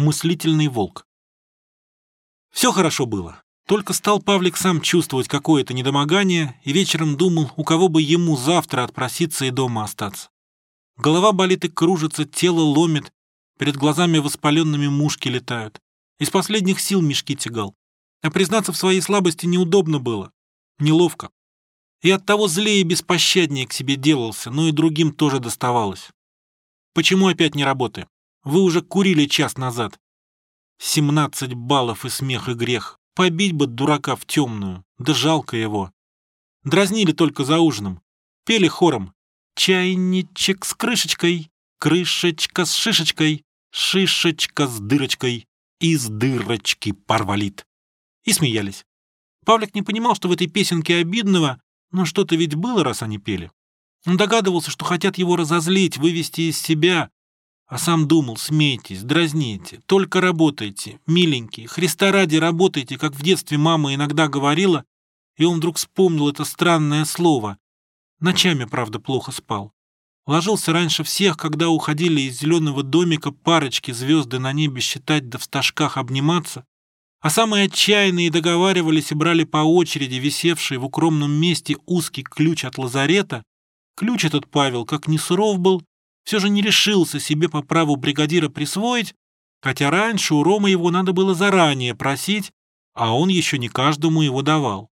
Мыслительный волк. Все хорошо было. Только стал Павлик сам чувствовать какое-то недомогание и вечером думал, у кого бы ему завтра отпроситься и дома остаться. Голова болит и кружится, тело ломит, перед глазами воспаленными мушки летают. Из последних сил мешки тягал. А признаться в своей слабости неудобно было, неловко. И оттого злее и беспощаднее к себе делался, но и другим тоже доставалось. Почему опять не работаем? Вы уже курили час назад. 17 баллов и смех и грех. Побить бы дурака в темную, да жалко его. Дразнили только за ужином. Пели хором. Чайничек с крышечкой, крышечка с шишечкой, шишечка с дырочкой, из дырочки порвалит. И смеялись. Павлик не понимал, что в этой песенке обидного, но что-то ведь было, раз они пели. Он догадывался, что хотят его разозлить, вывести из себя, а сам думал, смейтесь, дразните, только работайте, миленький, Христа ради работайте, как в детстве мама иногда говорила, и он вдруг вспомнил это странное слово. Ночами, правда, плохо спал. Ложился раньше всех, когда уходили из зеленого домика парочки звезды на небе считать да в стажках обниматься, а самые отчаянные договаривались и брали по очереди висевший в укромном месте узкий ключ от лазарета. Ключ этот Павел, как ни суров был, все же не решился себе по праву бригадира присвоить, хотя раньше у Ромы его надо было заранее просить, а он еще не каждому его давал.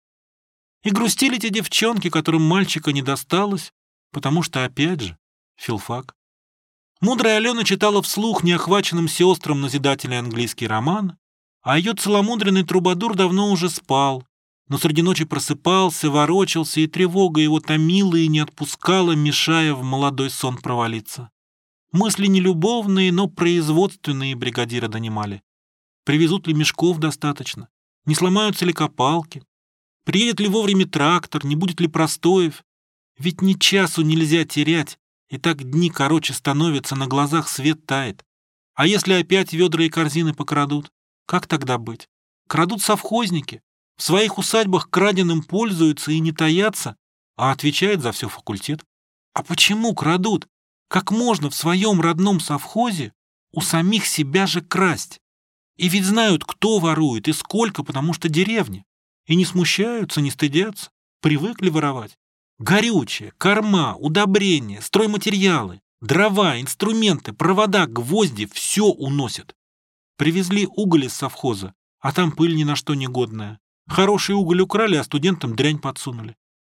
И грустили те девчонки, которым мальчика не досталось, потому что, опять же, филфак. Мудрая Алена читала вслух неохваченным сестрам назидательный английский роман, а ее целомудренный трубадур давно уже спал, но среди ночи просыпался, ворочался, и тревога его томила и не отпускала, мешая в молодой сон провалиться. Мысли не любовные, но производственные бригадира донимали. Привезут ли мешков достаточно? Не сломаются ли копалки? Приедет ли вовремя трактор? Не будет ли простоев? Ведь ни часу нельзя терять, и так дни короче становятся, на глазах свет тает. А если опять ведра и корзины покрадут? Как тогда быть? Крадут совхозники, своих усадьбах краденым пользуются и не таятся, а отвечает за все факультет. А почему крадут? Как можно в своем родном совхозе у самих себя же красть? И ведь знают, кто ворует и сколько, потому что деревня. И не смущаются, не стыдятся, привыкли воровать. Горючее, корма, удобрения, стройматериалы, дрова, инструменты, провода, гвозди — все уносят. Привезли уголь из совхоза, а там пыль ни на что негодная. Хороший уголь украли, а студентам дрянь подсунули.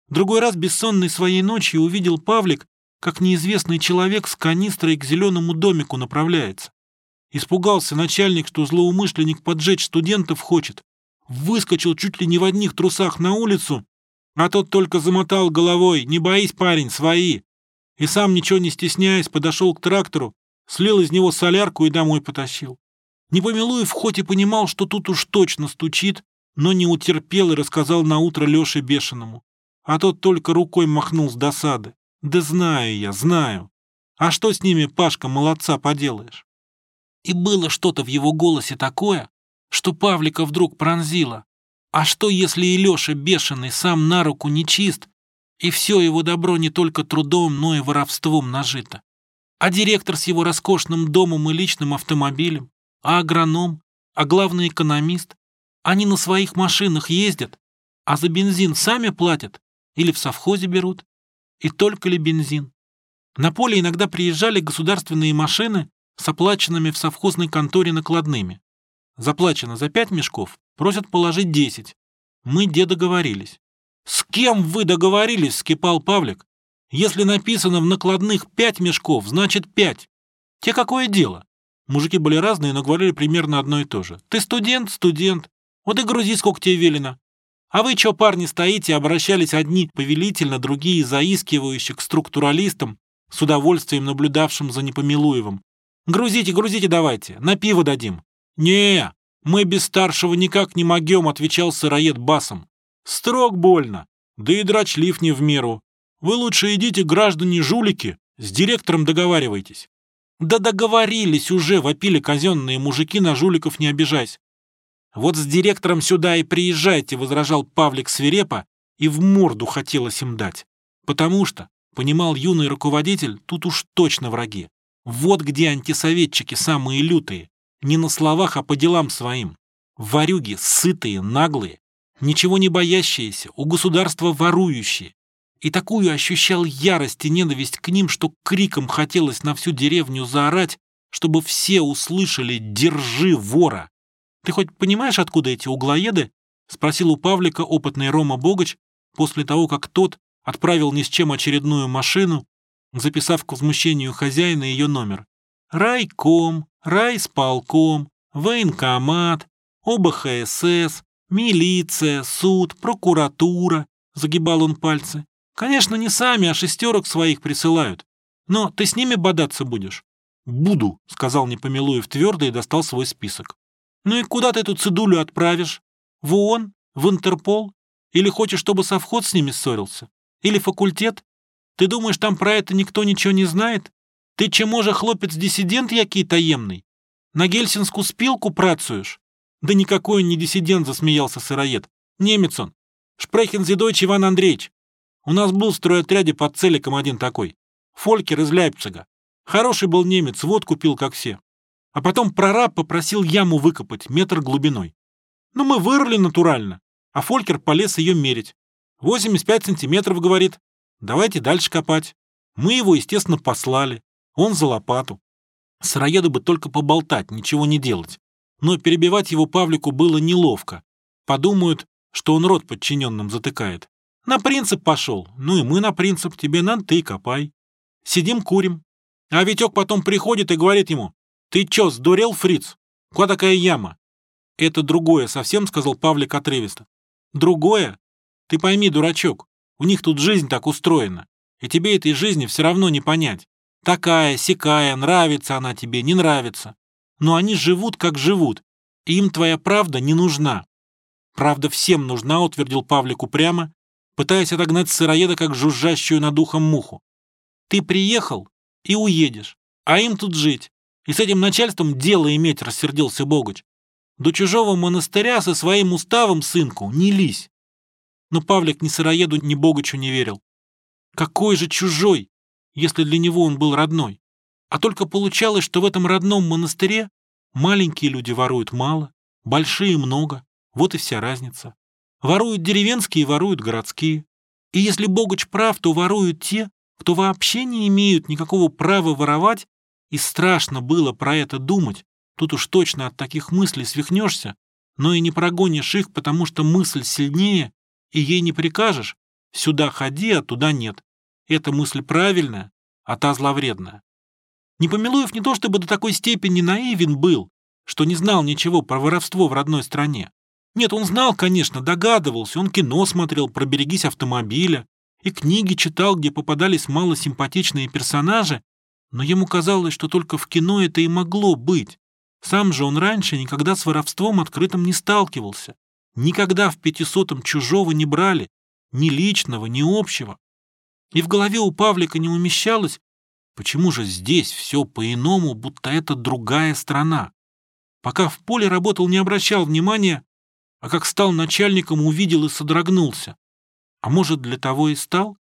Другой раз бессонной своей ночью увидел Павлик, как неизвестный человек с канистрой к зеленому домику направляется. Испугался начальник, что злоумышленник поджечь студентов хочет. Выскочил чуть ли не в одних трусах на улицу, а тот только замотал головой. «Не боись, парень, свои!» И сам, ничего не стесняясь, подошел к трактору, слил из него солярку и домой потащил. Непомилуев хоть и понимал, что тут уж точно стучит, но не утерпел и рассказал на утро Леше Бешеному. А тот только рукой махнул с досады. «Да знаю я, знаю. А что с ними, Пашка, молодца, поделаешь?» И было что-то в его голосе такое, что Павлика вдруг пронзило. А что, если и Леша Бешеный сам на руку не чист, и все его добро не только трудом, но и воровством нажито? А директор с его роскошным домом и личным автомобилем? А агроном? А главный экономист? Они на своих машинах ездят, а за бензин сами платят или в совхозе берут. И только ли бензин? На поле иногда приезжали государственные машины с оплаченными в совхозной конторе накладными. Заплачено за пять мешков, просят положить десять. Мы где договорились. «С кем вы договорились?» — скипал Павлик. «Если написано в накладных пять мешков, значит пять. Те какое дело?» Мужики были разные, но говорили примерно одно и то же. «Ты студент, студент. Вот и грузи, сколько тебе велено. А вы чё, парни, стоите, обращались одни повелительно, другие заискивающие к структуралистам, с удовольствием наблюдавшим за Непомилуевым. Грузите, грузите давайте, на пиво дадим. Не, мы без старшего никак не могем, отвечал сыроед басом. Строг больно, да и драчлив не в меру. Вы лучше идите, граждане-жулики, с директором договаривайтесь. Да договорились уже, вопили казенные мужики, на жуликов не обижайся. «Вот с директором сюда и приезжайте», — возражал Павлик свирепо, и в морду хотелось им дать. Потому что, понимал юный руководитель, тут уж точно враги. Вот где антисоветчики самые лютые. Не на словах, а по делам своим. Варюги сытые, наглые, ничего не боящиеся, у государства ворующие. И такую ощущал ярость и ненависть к ним, что криком хотелось на всю деревню заорать, чтобы все услышали «Держи вора!». «Ты хоть понимаешь, откуда эти углоеды?» — спросил у Павлика опытный Рома Богач после того, как тот отправил ни с чем очередную машину, записав к возмущению хозяина ее номер. «Райком, райсполком, военкомат, ОБХСС, милиция, суд, прокуратура», — загибал он пальцы. «Конечно, не сами, а шестерок своих присылают. Но ты с ними бодаться будешь?» «Буду», — сказал Непомилуев твердо и достал свой список. «Ну и куда ты эту цедулю отправишь? В ООН? В Интерпол? Или хочешь, чтобы совхоз с ними ссорился? Или факультет? Ты думаешь, там про это никто ничего не знает? Ты чему же хлопец-диссидент який таемный? На гельсинскую спилку працуешь?» «Да никакой он не диссидент», — засмеялся сыроед. «Немец он. Шпрехензидойч Иван Андреевич. У нас был в стройотряде под целиком один такой. Фолькер из Ляйпцига. Хороший был немец, вот купил, как все. А потом прораб попросил яму выкопать, метр глубиной. Ну, мы вырыли натурально, а Фолькер полез ее мерить. 85 сантиметров, говорит. Давайте дальше копать. Мы его, естественно, послали. Он за лопату. Сыроеду бы только поболтать, ничего не делать. Но перебивать его Павлику было неловко. Подумают, что он рот подчиненным затыкает. На принцип пошел. Ну и мы на принцип. Тебе надо, ты копай. Сидим, курим. А Витек потом приходит и говорит ему, «Ты чё, сдурел, фриц? Куда такая яма?» «Это другое совсем», — сказал Павлик отрывисто. «Другое? Ты пойми, дурачок, у них тут жизнь так устроена, и тебе этой жизни все равно не понять. Такая, сякая, нравится она тебе, не нравится. Но они живут, как живут, и им твоя правда не нужна». «Правда всем нужна», — утвердил Павлик упрямо, пытаясь отогнать сыроеда, как жужжащую над ухом муху. «Ты приехал, и уедешь. А им тут жить. И с этим начальством дело иметь, рассердился Богуч. До чужого монастыря со своим уставом, сынку, не лись. Но Павлик ни сыроеду, ни Богучу не верил. Какой же чужой, если для него он был родной? А только получалось, что в этом родном монастыре маленькие люди воруют мало, большие много, вот и вся разница. Воруют деревенские, воруют городские. И если Богуч прав, то воруют те, кто вообще не имеют никакого права воровать, и страшно было про это думать, тут уж точно от таких мыслей свихнешься, но и не прогонишь их, потому что мысль сильнее, и ей не прикажешь, сюда ходи, а туда нет. Эта мысль правильная, а та зловредная. Непомилуев не то чтобы до такой степени наивен был, что не знал ничего про воровство в родной стране. Нет, он знал, конечно, догадывался, он кино смотрел про «Берегись автомобиля», и книги читал, где попадались малосимпатичные персонажи, но ему казалось, что только в кино это и могло быть. Сам же он раньше никогда с воровством открытым не сталкивался. Никогда в пятисотом чужого не брали, ни личного, ни общего. И в голове у Павлика не умещалось, почему же здесь все по-иному, будто это другая страна. Пока в поле работал, не обращал внимания, а как стал начальником, увидел и содрогнулся. А может, для того и стал?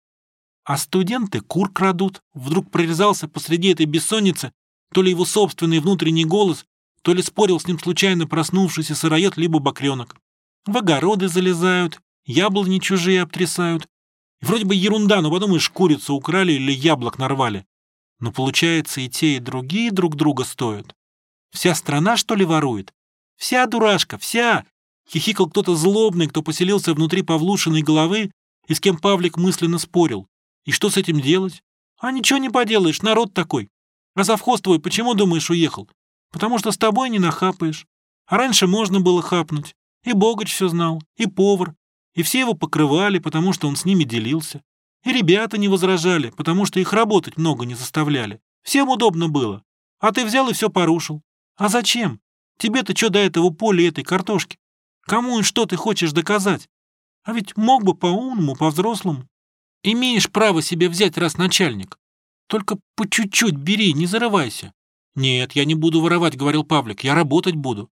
А студенты кур крадут. Вдруг прорезался посреди этой бессонницы то ли его собственный внутренний голос, то ли спорил с ним случайно проснувшийся сыроед либо бакренок. В огороды залезают, яблони чужие обтрясают. И вроде бы ерунда, но потом и шкурицу украли или яблок нарвали. Но получается, и те, и другие друг друга стоят. Вся страна, что ли, ворует? Вся дурашка, вся! Хихикал кто-то злобный, кто поселился внутри Павлушиной головы и с кем Павлик мысленно спорил. И что с этим делать? А ничего не поделаешь, народ такой. А завхоз твой почему, думаешь, уехал? Потому что с тобой не нахапаешь. А раньше можно было хапнуть. И Богач все знал, и повар. И все его покрывали, потому что он с ними делился. И ребята не возражали, потому что их работать много не заставляли. Всем удобно было. А ты взял и все порушил. А зачем? Тебе-то что до этого поля этой картошки? Кому и что ты хочешь доказать? А ведь мог бы по-умному, по-взрослому. Имеешь право себе взять, раз начальник. Только по чуть-чуть бери, не зарывайся. Нет, я не буду воровать, говорил Павлик, я работать буду.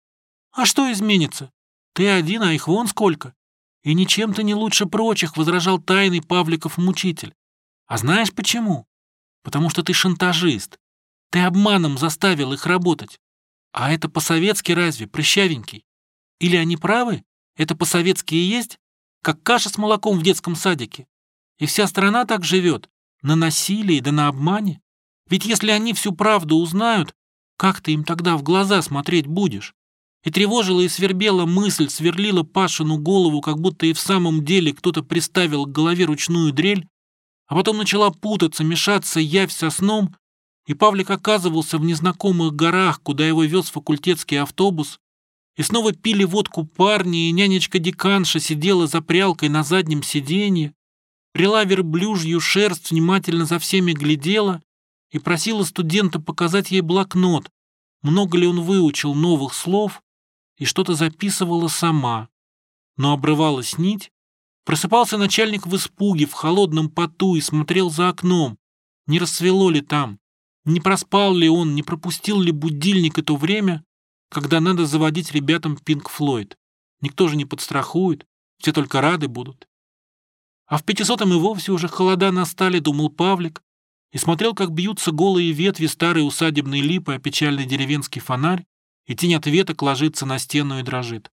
А что изменится? Ты один, а их вон сколько. И ничем ты не лучше прочих, возражал тайный Павликов мучитель. А знаешь почему? Потому что ты шантажист. Ты обманом заставил их работать. А это по-советски разве, прыщавенький? Или они правы? Это по-советски и есть? Как каша с молоком в детском садике. И вся страна так живет, на насилии да на обмане. Ведь если они всю правду узнают, как ты им тогда в глаза смотреть будешь? И тревожила и свербела мысль, сверлила Пашину голову, как будто и в самом деле кто-то приставил к голове ручную дрель, а потом начала путаться, мешаться явь со сном, и Павлик оказывался в незнакомых горах, куда его вез факультетский автобус, и снова пили водку парни, и нянечка-деканша сидела за прялкой на заднем сиденье, прила верблюжью шерсть, внимательно за всеми глядела и просила студента показать ей блокнот, много ли он выучил новых слов, и что-то записывала сама. Но обрывалась нить, просыпался начальник в испуге, в холодном поту и смотрел за окном, не рассвело ли там, не проспал ли он, не пропустил ли будильник это время, когда надо заводить ребятам Пинк Флойд. Никто же не подстрахует, все только рады будут. А в пятисотом и вовсе уже холода настали, думал Павлик, и смотрел, как бьются голые ветви старой усадебной липы о печальный деревенский фонарь, и тень от веток ложится на стену и дрожит.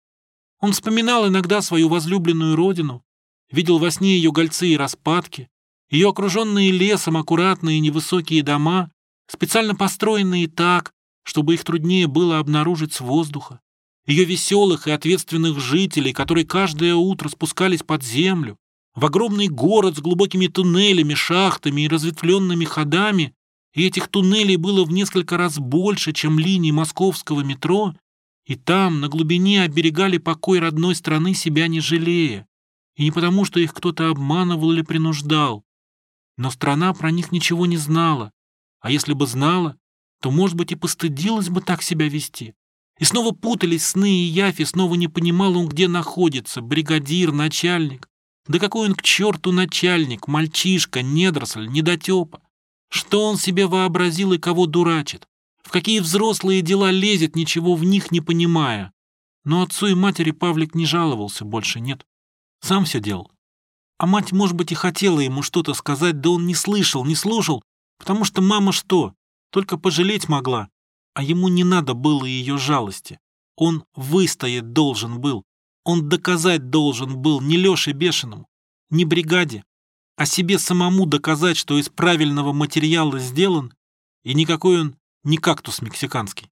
Он вспоминал иногда свою возлюбленную родину, видел во сне ее гольцы и распадки, ее окруженные лесом аккуратные невысокие дома, специально построенные так, чтобы их труднее было обнаружить с воздуха, ее веселых и ответственных жителей, которые каждое утро спускались под землю, в огромный город с глубокими туннелями, шахтами и разветвленными ходами, и этих туннелей было в несколько раз больше, чем линий московского метро, и там, на глубине, оберегали покой родной страны себя не жалея, и не потому, что их кто-то обманывал или принуждал. Но страна про них ничего не знала, а если бы знала, то, может быть, и постыдилась бы так себя вести. И снова путались сны и явь, снова не понимал он, где находится, бригадир, начальник. Да какой он к черту начальник, мальчишка, недоросль, недотепа. Что он себе вообразил и кого дурачит? В какие взрослые дела лезет, ничего в них не понимая? Но отцу и матери Павлик не жаловался, больше нет. Сам все делал. А мать, может быть, и хотела ему что-то сказать, да он не слышал, не слушал, потому что мама что? Только пожалеть могла, а ему не надо было ее жалости. Он выстоять должен был. Он доказать должен был не Леше Бешеному, не бригаде, а себе самому доказать, что из правильного материала сделан, и никакой он не кактус мексиканский.